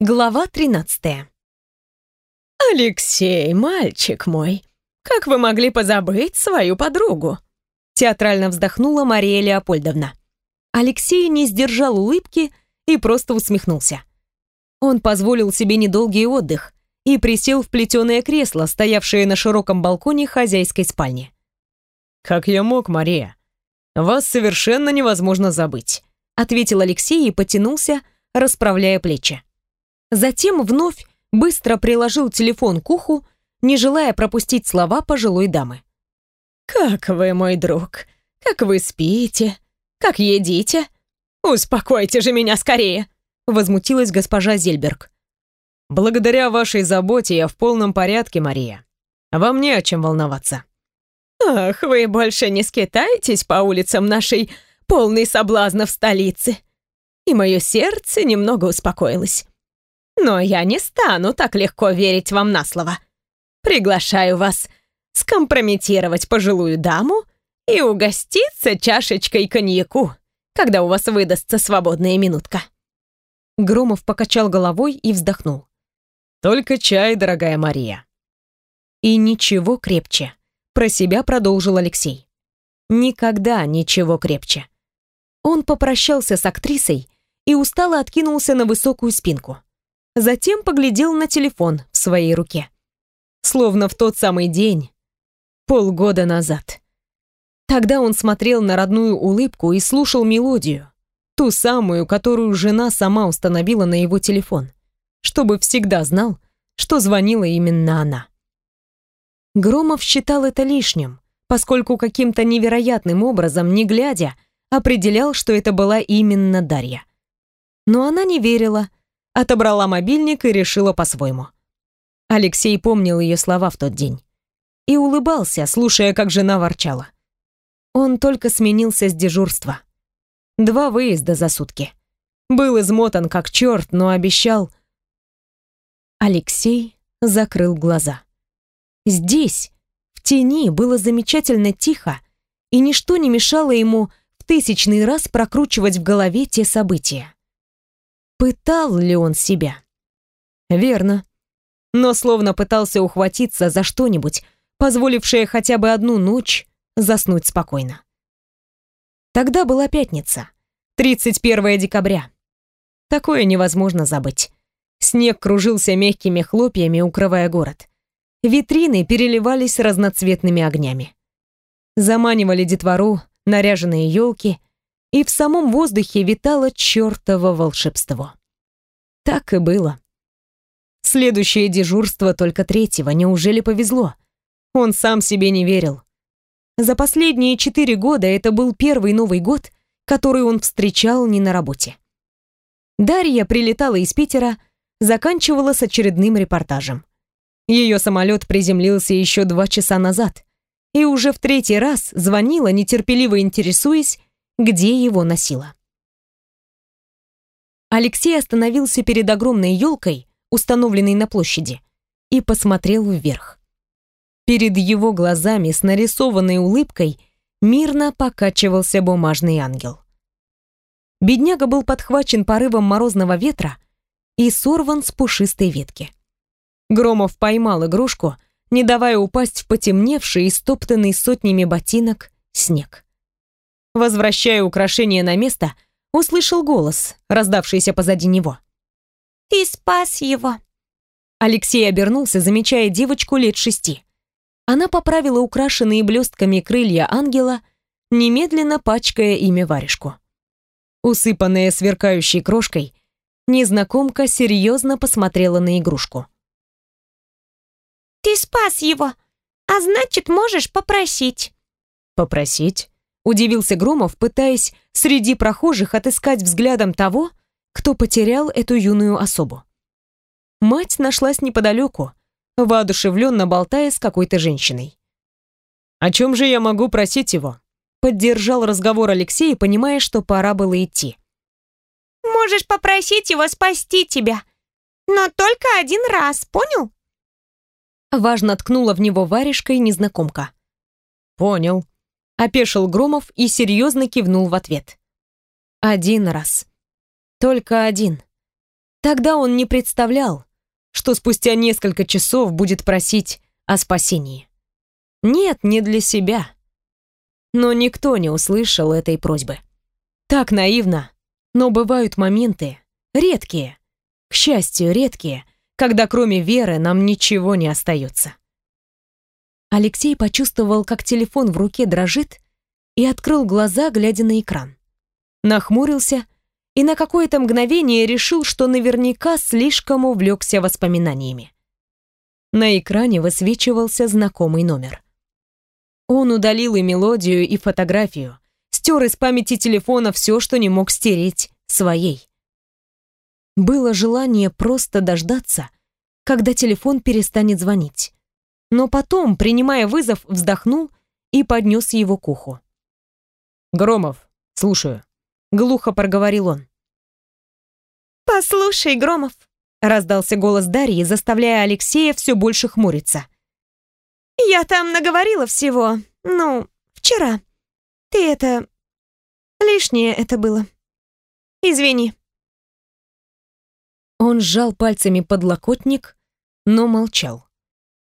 Глава 13 «Алексей, мальчик мой, как вы могли позабыть свою подругу?» Театрально вздохнула Мария Леопольдовна. Алексей не сдержал улыбки и просто усмехнулся. Он позволил себе недолгий отдых и присел в плетеное кресло, стоявшее на широком балконе хозяйской спальни. «Как я мог, Мария? Вас совершенно невозможно забыть», ответил Алексей и потянулся, расправляя плечи. Затем вновь быстро приложил телефон к уху, не желая пропустить слова пожилой дамы. «Как вы, мой друг? Как вы спите? Как едите? Успокойте же меня скорее!» Возмутилась госпожа Зельберг. «Благодаря вашей заботе я в полном порядке, Мария. Вам не о чем волноваться». «Ах, вы больше не скитаетесь по улицам нашей полной соблазнов столицы?» И мое сердце немного успокоилось. Но я не стану так легко верить вам на слово. Приглашаю вас скомпрометировать пожилую даму и угоститься чашечкой коньяку, когда у вас выдастся свободная минутка». Громов покачал головой и вздохнул. «Только чай, дорогая Мария». И ничего крепче. Про себя продолжил Алексей. Никогда ничего крепче. Он попрощался с актрисой и устало откинулся на высокую спинку. Затем поглядел на телефон в своей руке. Словно в тот самый день, полгода назад. Тогда он смотрел на родную улыбку и слушал мелодию, ту самую, которую жена сама установила на его телефон, чтобы всегда знал, что звонила именно она. Громов считал это лишним, поскольку каким-то невероятным образом, не глядя, определял, что это была именно Дарья. Но она не верила, отобрала мобильник и решила по-своему. Алексей помнил ее слова в тот день и улыбался, слушая, как жена ворчала. Он только сменился с дежурства. Два выезда за сутки. Был измотан как черт, но обещал... Алексей закрыл глаза. Здесь, в тени, было замечательно тихо, и ничто не мешало ему в тысячный раз прокручивать в голове те события. Пытал ли он себя? Верно. Но словно пытался ухватиться за что-нибудь, позволившее хотя бы одну ночь заснуть спокойно. Тогда была пятница, 31 декабря. Такое невозможно забыть. Снег кружился мягкими хлопьями, укрывая город. Витрины переливались разноцветными огнями. Заманивали детвору наряженные елки, и в самом воздухе витало чертово волшебство. Так и было. Следующее дежурство только третьего, неужели повезло? Он сам себе не верил. За последние четыре года это был первый Новый год, который он встречал не на работе. Дарья прилетала из Питера, заканчивала с очередным репортажем. Ее самолет приземлился еще два часа назад и уже в третий раз звонила, нетерпеливо интересуясь, где его носило. Алексей остановился перед огромной елкой, установленной на площади, и посмотрел вверх. Перед его глазами с нарисованной улыбкой мирно покачивался бумажный ангел. Бедняга был подхвачен порывом морозного ветра и сорван с пушистой ветки. Громов поймал игрушку, не давая упасть в потемневший и стоптанный сотнями ботинок снег. Возвращая украшение на место, услышал голос, раздавшийся позади него. «Ты спас его!» Алексей обернулся, замечая девочку лет шести. Она поправила украшенные блестками крылья ангела, немедленно пачкая ими варежку. Усыпанная сверкающей крошкой, незнакомка серьезно посмотрела на игрушку. «Ты спас его, а значит, можешь попросить». «Попросить?» Удивился Громов, пытаясь среди прохожих отыскать взглядом того, кто потерял эту юную особу. Мать нашлась неподалеку, воодушевленно болтая с какой-то женщиной. «О чем же я могу просить его?» Поддержал разговор Алексей, понимая, что пора было идти. «Можешь попросить его спасти тебя, но только один раз, понял?» Важно ткнула в него варежкой незнакомка. «Понял», Опешил Громов и серьезно кивнул в ответ. Один раз. Только один. Тогда он не представлял, что спустя несколько часов будет просить о спасении. Нет, не для себя. Но никто не услышал этой просьбы. Так наивно, но бывают моменты, редкие, к счастью, редкие, когда кроме веры нам ничего не остается. Алексей почувствовал, как телефон в руке дрожит, и открыл глаза, глядя на экран. Нахмурился и на какое-то мгновение решил, что наверняка слишком увлекся воспоминаниями. На экране высвечивался знакомый номер. Он удалил и мелодию, и фотографию, стер из памяти телефона все, что не мог стереть своей. Было желание просто дождаться, когда телефон перестанет звонить. Но потом, принимая вызов, вздохнул и поднес его к уху. «Громов, слушаю», — глухо проговорил он. «Послушай, Громов», — раздался голос Дарьи, заставляя Алексея все больше хмуриться. «Я там наговорила всего, ну, вчера. Ты это... лишнее это было. Извини». Он сжал пальцами подлокотник, но молчал.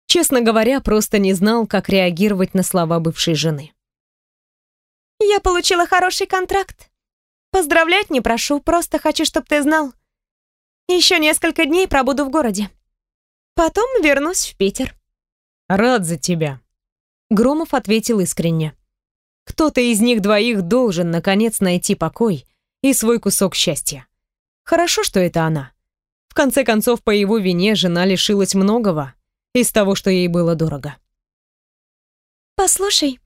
Честно говоря, просто не знал, как реагировать на слова бывшей жены. Я получила хороший контракт. Поздравлять не прошу, просто хочу, чтобы ты знал. Еще несколько дней пробуду в городе. Потом вернусь в Питер. Рад за тебя. Громов ответил искренне. Кто-то из них двоих должен, наконец, найти покой и свой кусок счастья. Хорошо, что это она. В конце концов, по его вине жена лишилась многого из того, что ей было дорого. «Послушай»,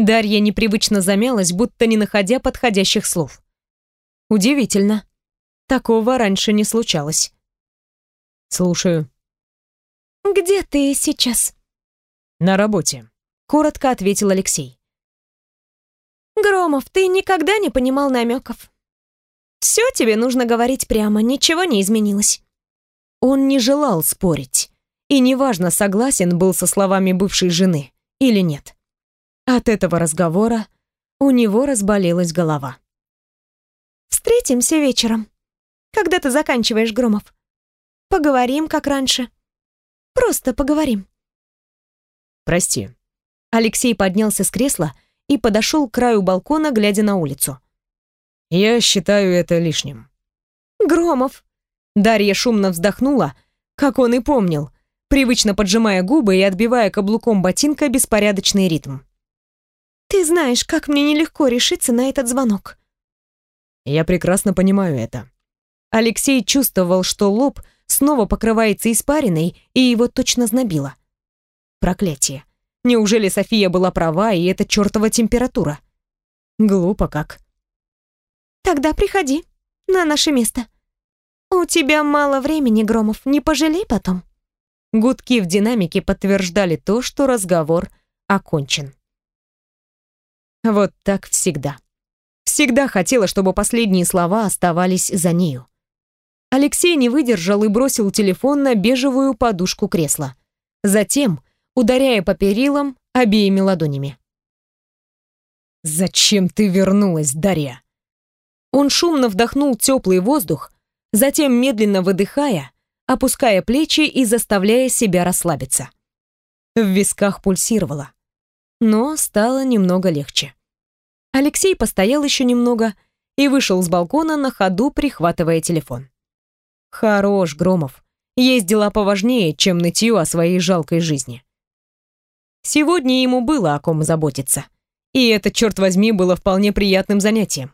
Дарья непривычно замялась, будто не находя подходящих слов. Удивительно. Такого раньше не случалось. Слушаю. Где ты сейчас? На работе, коротко ответил Алексей. Громов, ты никогда не понимал намеков. Все тебе нужно говорить прямо, ничего не изменилось. Он не желал спорить, и неважно, согласен был со словами бывшей жены или нет. От этого разговора у него разболелась голова. «Встретимся вечером, когда ты заканчиваешь, Громов. Поговорим, как раньше. Просто поговорим». «Прости». Алексей поднялся с кресла и подошел к краю балкона, глядя на улицу. «Я считаю это лишним». «Громов!» Дарья шумно вздохнула, как он и помнил, привычно поджимая губы и отбивая каблуком ботинка беспорядочный ритм. Ты знаешь, как мне нелегко решиться на этот звонок. Я прекрасно понимаю это. Алексей чувствовал, что лоб снова покрывается испариной, и его точно знобило. Проклятие. Неужели София была права, и это чертова температура? Глупо как. Тогда приходи на наше место. У тебя мало времени, Громов, не пожалей потом. Гудки в динамике подтверждали то, что разговор окончен. Вот так всегда. Всегда хотела, чтобы последние слова оставались за нею. Алексей не выдержал и бросил телефон на бежевую подушку кресла. Затем, ударяя по перилам обеими ладонями. «Зачем ты вернулась, Дарья?» Он шумно вдохнул теплый воздух, затем, медленно выдыхая, опуская плечи и заставляя себя расслабиться. В висках пульсировало но стало немного легче. Алексей постоял еще немного и вышел с балкона на ходу, прихватывая телефон. Хорош, Громов. Есть дела поважнее, чем нытье о своей жалкой жизни. Сегодня ему было о ком заботиться. И это, черт возьми, было вполне приятным занятием.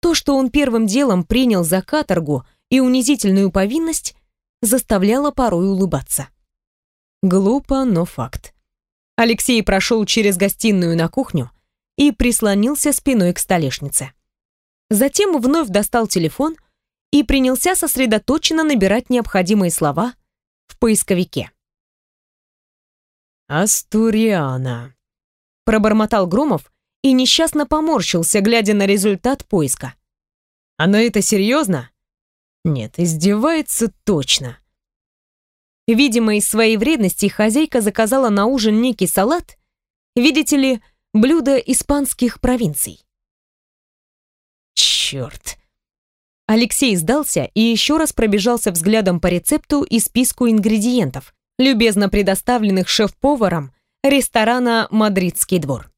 То, что он первым делом принял за каторгу и унизительную повинность, заставляло порой улыбаться. Глупо, но факт. Алексей прошел через гостиную на кухню и прислонился спиной к столешнице. Затем вновь достал телефон и принялся сосредоточенно набирать необходимые слова в поисковике. «Астуриана», — пробормотал Громов и несчастно поморщился, глядя на результат поиска. «Она это серьезно?» «Нет, издевается точно. Видимо, из своей вредности хозяйка заказала на ужин некий салат, видите ли, блюдо испанских провинций. Черт! Алексей сдался и еще раз пробежался взглядом по рецепту и списку ингредиентов, любезно предоставленных шеф-поваром ресторана «Мадридский двор».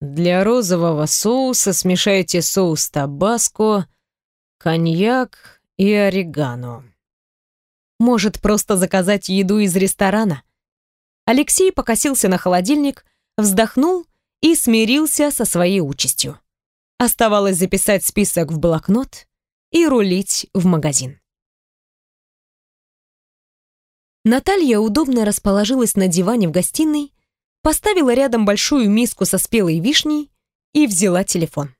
Для розового соуса смешайте соус табаско, коньяк и орегано. Может, просто заказать еду из ресторана? Алексей покосился на холодильник, вздохнул и смирился со своей участью. Оставалось записать список в блокнот и рулить в магазин. Наталья удобно расположилась на диване в гостиной, поставила рядом большую миску со спелой вишней и взяла телефон.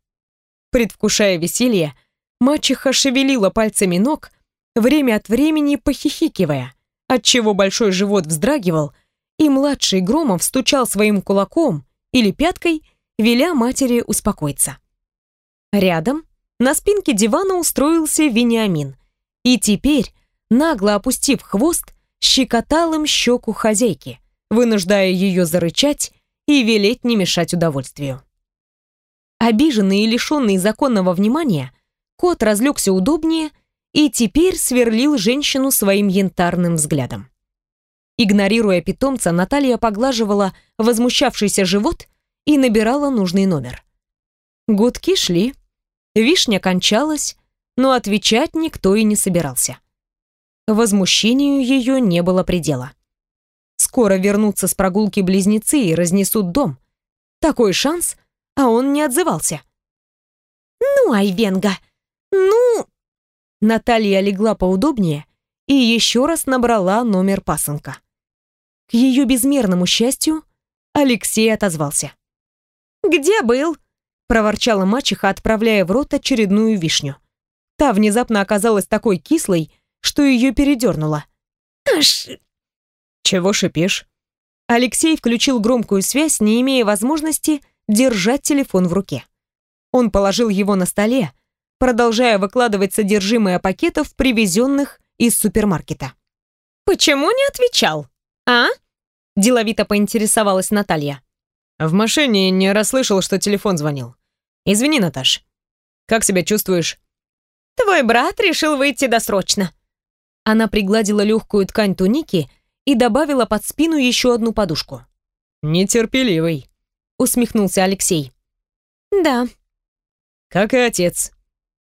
Предвкушая веселье, мачеха шевелила пальцами ног, время от времени похихикивая, отчего большой живот вздрагивал, и младший Громов стучал своим кулаком или пяткой, веля матери успокоиться. Рядом, на спинке дивана устроился Вениамин. И теперь, нагло опустив хвост, щекотал им щеку хозяйки, вынуждая ее зарычать и велеть не мешать удовольствию. Обиженный и лишенный законного внимания, кот разлегся удобнее и теперь сверлил женщину своим янтарным взглядом. Игнорируя питомца, Наталья поглаживала возмущавшийся живот и набирала нужный номер. Гудки шли, Вишня кончалась, но отвечать никто и не собирался. Возмущению ее не было предела. Скоро вернутся с прогулки близнецы и разнесут дом. Такой шанс, а он не отзывался. «Ну, Айвенга, ну...» Наталья легла поудобнее и еще раз набрала номер пасынка. К ее безмерному счастью, Алексей отозвался. «Где был?» проворчала мачеха, отправляя в рот очередную вишню. Та внезапно оказалась такой кислой, что ее передернуло. «Аж...» «Чего шипишь?» Алексей включил громкую связь, не имея возможности держать телефон в руке. Он положил его на столе, продолжая выкладывать содержимое пакетов, привезенных из супермаркета. «Почему не отвечал? А?» Деловито поинтересовалась Наталья. В машине не расслышал, что телефон звонил. Извини, Наташ. Как себя чувствуешь? Твой брат решил выйти досрочно. Она пригладила легкую ткань туники и добавила под спину еще одну подушку. Нетерпеливый, усмехнулся Алексей. Да. Как и отец.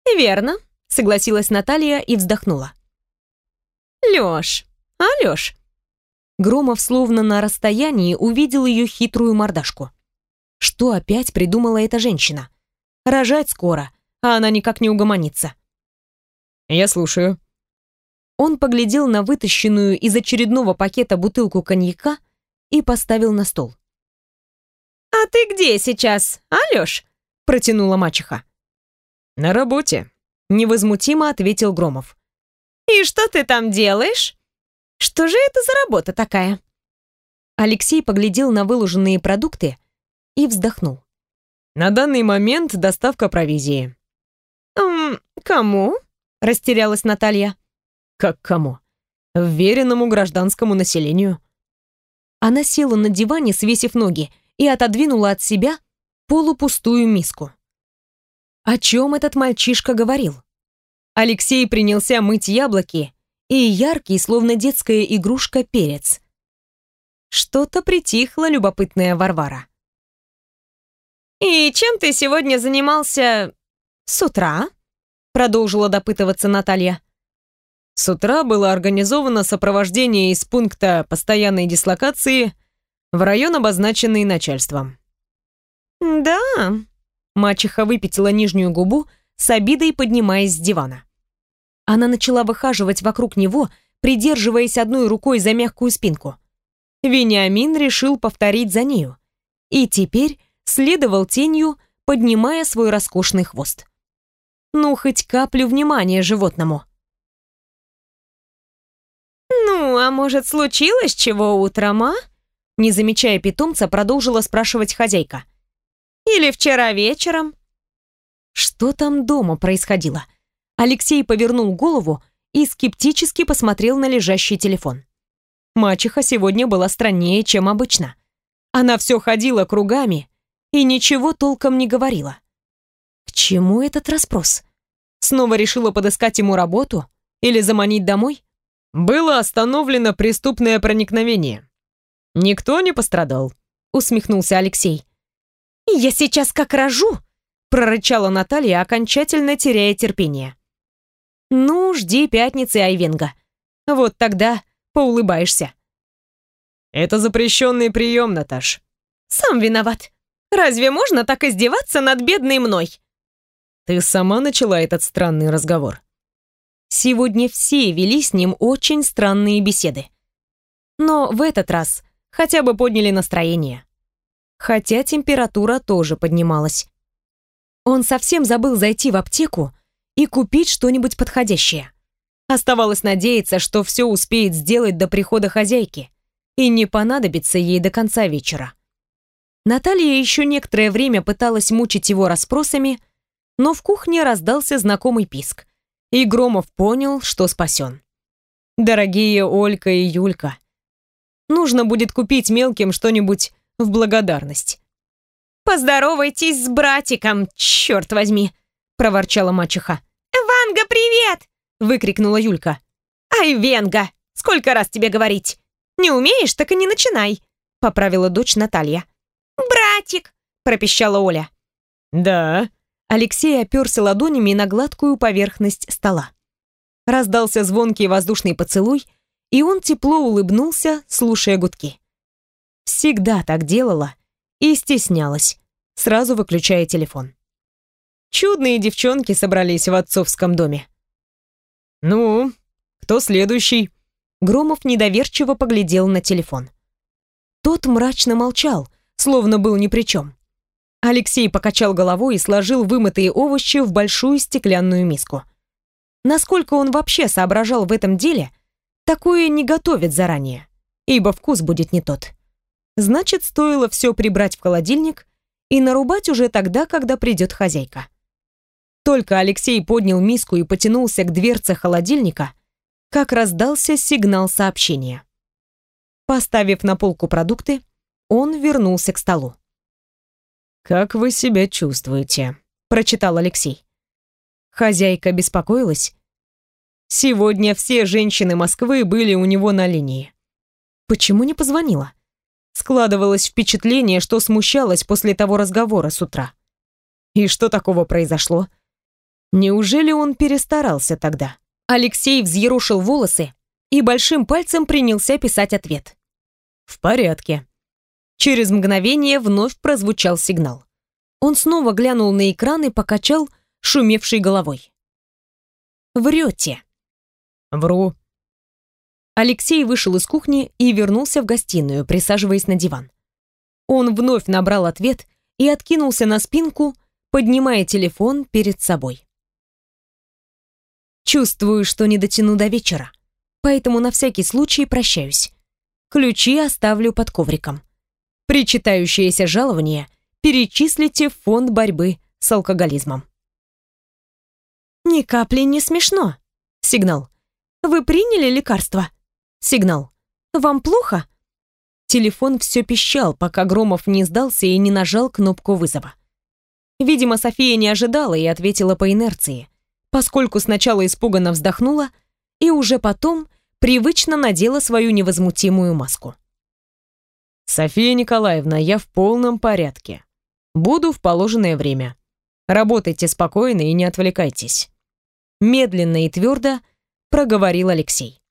Верно, согласилась Наталья и вздохнула. Лёш, а Лёш? Громов словно на расстоянии увидел ее хитрую мордашку. Что опять придумала эта женщина? Рожать скоро, а она никак не угомонится. Я слушаю. Он поглядел на вытащенную из очередного пакета бутылку коньяка и поставил на стол. «А ты где сейчас, Алёш?» — протянула мачеха. «На работе», — невозмутимо ответил Громов. «И что ты там делаешь? Что же это за работа такая?» Алексей поглядел на выложенные продукты и вздохнул. На данный момент доставка провизии. «Эм, кому?» — растерялась Наталья. «Как кому?» «Вверенному гражданскому населению». Она села на диване, свесив ноги, и отодвинула от себя полупустую миску. О чем этот мальчишка говорил? Алексей принялся мыть яблоки и яркий, словно детская игрушка, перец. Что-то притихла любопытная Варвара. «И чем ты сегодня занимался с утра?» Продолжила допытываться Наталья. С утра было организовано сопровождение из пункта постоянной дислокации в район, обозначенный начальством. «Да», — мачеха выпятила нижнюю губу, с обидой поднимаясь с дивана. Она начала выхаживать вокруг него, придерживаясь одной рукой за мягкую спинку. Вениамин решил повторить за нею. И теперь следовал тенью, поднимая свой роскошный хвост. Ну, хоть каплю внимания животному. «Ну, а может, случилось чего утром, а?» Не замечая питомца, продолжила спрашивать хозяйка. «Или вчера вечером?» Что там дома происходило? Алексей повернул голову и скептически посмотрел на лежащий телефон. Мачеха сегодня была страннее, чем обычно. Она все ходила кругами, и ничего толком не говорила. К чему этот расспрос? Снова решила подыскать ему работу или заманить домой? Было остановлено преступное проникновение. Никто не пострадал, усмехнулся Алексей. Я сейчас как рожу, прорычала Наталья, окончательно теряя терпение. Ну, жди пятницы, Айвенга. Вот тогда поулыбаешься. Это запрещенный прием, Наташ. Сам виноват. Разве можно так издеваться над бедной мной? Ты сама начала этот странный разговор. Сегодня все вели с ним очень странные беседы. Но в этот раз хотя бы подняли настроение. Хотя температура тоже поднималась. Он совсем забыл зайти в аптеку и купить что-нибудь подходящее. Оставалось надеяться, что все успеет сделать до прихода хозяйки и не понадобится ей до конца вечера. Наталья еще некоторое время пыталась мучить его расспросами, но в кухне раздался знакомый писк, и Громов понял, что спасен. Дорогие Олька и Юлька, нужно будет купить мелким что-нибудь в благодарность. «Поздоровайтесь с братиком, черт возьми!» — проворчала мачеха. «Ванга, привет!» — выкрикнула Юлька. «Ай, Венга, сколько раз тебе говорить? Не умеешь, так и не начинай!» — поправила дочь Наталья. «Братик!» — пропищала Оля. «Да». Алексей оперся ладонями на гладкую поверхность стола. Раздался звонкий воздушный поцелуй, и он тепло улыбнулся, слушая гудки. Всегда так делала и стеснялась, сразу выключая телефон. Чудные девчонки собрались в отцовском доме. «Ну, кто следующий?» Громов недоверчиво поглядел на телефон. Тот мрачно молчал, словно был ни при чем. Алексей покачал головой и сложил вымытые овощи в большую стеклянную миску. Насколько он вообще соображал в этом деле, такое не готовят заранее, ибо вкус будет не тот. Значит, стоило все прибрать в холодильник и нарубать уже тогда, когда придет хозяйка. Только Алексей поднял миску и потянулся к дверце холодильника, как раздался сигнал сообщения. Поставив на полку продукты, он вернулся к столу. «Как вы себя чувствуете?» – прочитал Алексей. Хозяйка беспокоилась. Сегодня все женщины Москвы были у него на линии. Почему не позвонила? Складывалось впечатление, что смущалась после того разговора с утра. И что такого произошло? Неужели он перестарался тогда? Алексей взъерушил волосы и большим пальцем принялся писать ответ. «В порядке». Через мгновение вновь прозвучал сигнал. Он снова глянул на экран и покачал шумевшей головой. «Врете». «Вру». Алексей вышел из кухни и вернулся в гостиную, присаживаясь на диван. Он вновь набрал ответ и откинулся на спинку, поднимая телефон перед собой. Чувствую, что не дотяну до вечера, поэтому на всякий случай прощаюсь. Ключи оставлю под ковриком. Причитающееся жалование перечислите в фонд борьбы с алкоголизмом. Ни капли не смешно. Сигнал. Вы приняли лекарство? Сигнал. Вам плохо? Телефон все пищал, пока Громов не сдался и не нажал кнопку вызова. Видимо, София не ожидала и ответила по инерции, поскольку сначала испуганно вздохнула и уже потом привычно надела свою невозмутимую маску. «София Николаевна, я в полном порядке. Буду в положенное время. Работайте спокойно и не отвлекайтесь». Медленно и твердо проговорил Алексей.